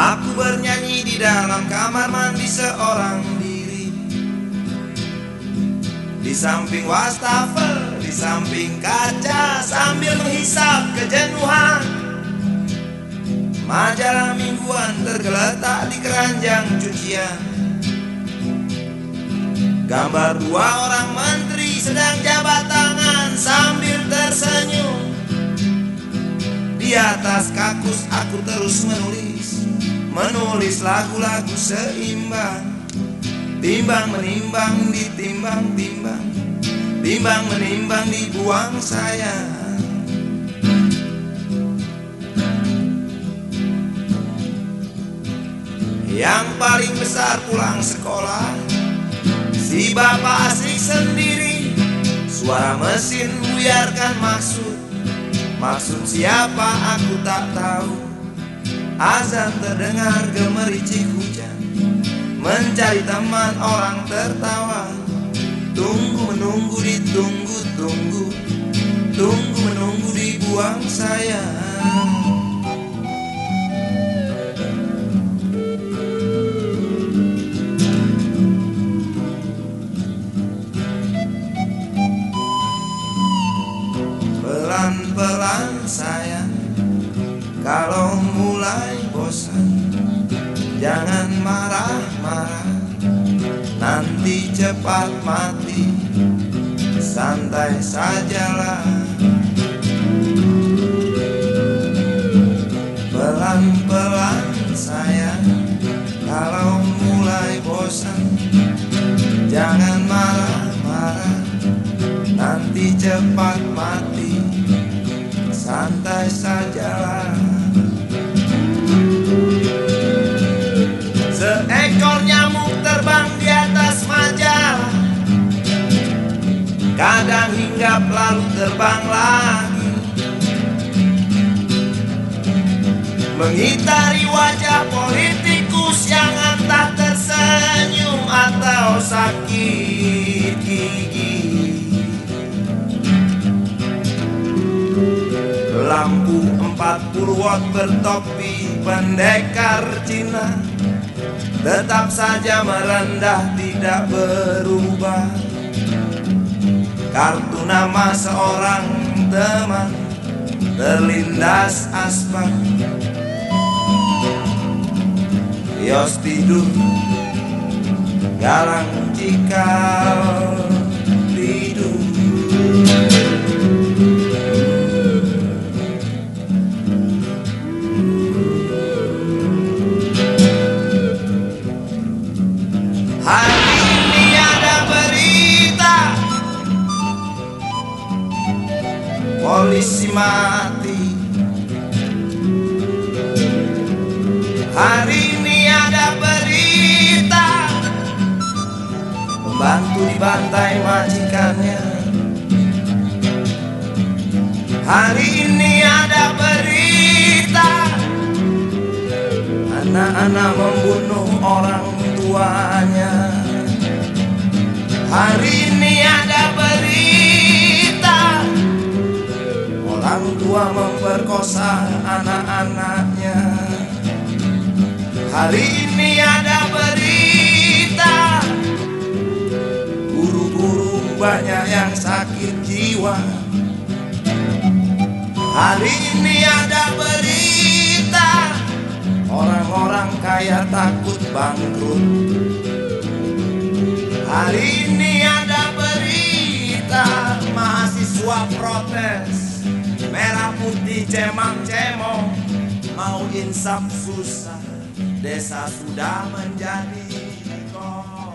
Aku bernyanyi di dalam kamar mandi seorang diri. Di samping wastafel, di samping kaca Sambil menghisap kejenuhan. Majalah mingguan tergeletak di keranjang cucian. Gambar dua orang menteri sedang jabat tangan sambil tersenyum. Di atas kakus aku terus menulis Menulis lagu-lagu seimbang. Timbang menimbang ditimbang timbang. Timbang menimbang dibuang sayang. Yang paling besar pulang sekolah. Si bapak asik sendiri. Suara mesin buyarkan maksud. Maksud siapa aku tak tahu Azan terdengar gemericik hujan. Mencari teman orang tertawa. Tunggu menunggu ditunggu tunggu Tunggu. Menunggu dibuang sayang Pelan-pelan sayang. Kalau bosan Jangan marah-marah Nanti cepat mati. Santai sajalah. Pelan-pelan sayang Kalau mulai bosan. Jangan marah-marah Nanti cepat mati. Santai sajalah Hinggap lalu terbang Mengitari wajah politikus yang entah tersenyum atau sakit gigi. Lampu 40 watt bertopi pendekar Cina. Tetap saja merendah tidak berubah Kartu nama seorang teman Terlindas aspal. Yos tidur Galang cikal Polisi mati. Hari ini ada berita Pembantu dibantai majikannya. Hari ini ada berita Anak-anak membunuh orang tuanya. Hari ini tua memperkosa anak-anaknya. Hari ini ada berita Guru-guru banyak yang sakit jiwa. Hari ini ada berita Orang-orang kaya takut bangkrut. Hari ini ada berita Mahasiswa protes cemang cemong. Mau insaf susah Desa sudah menjadi kota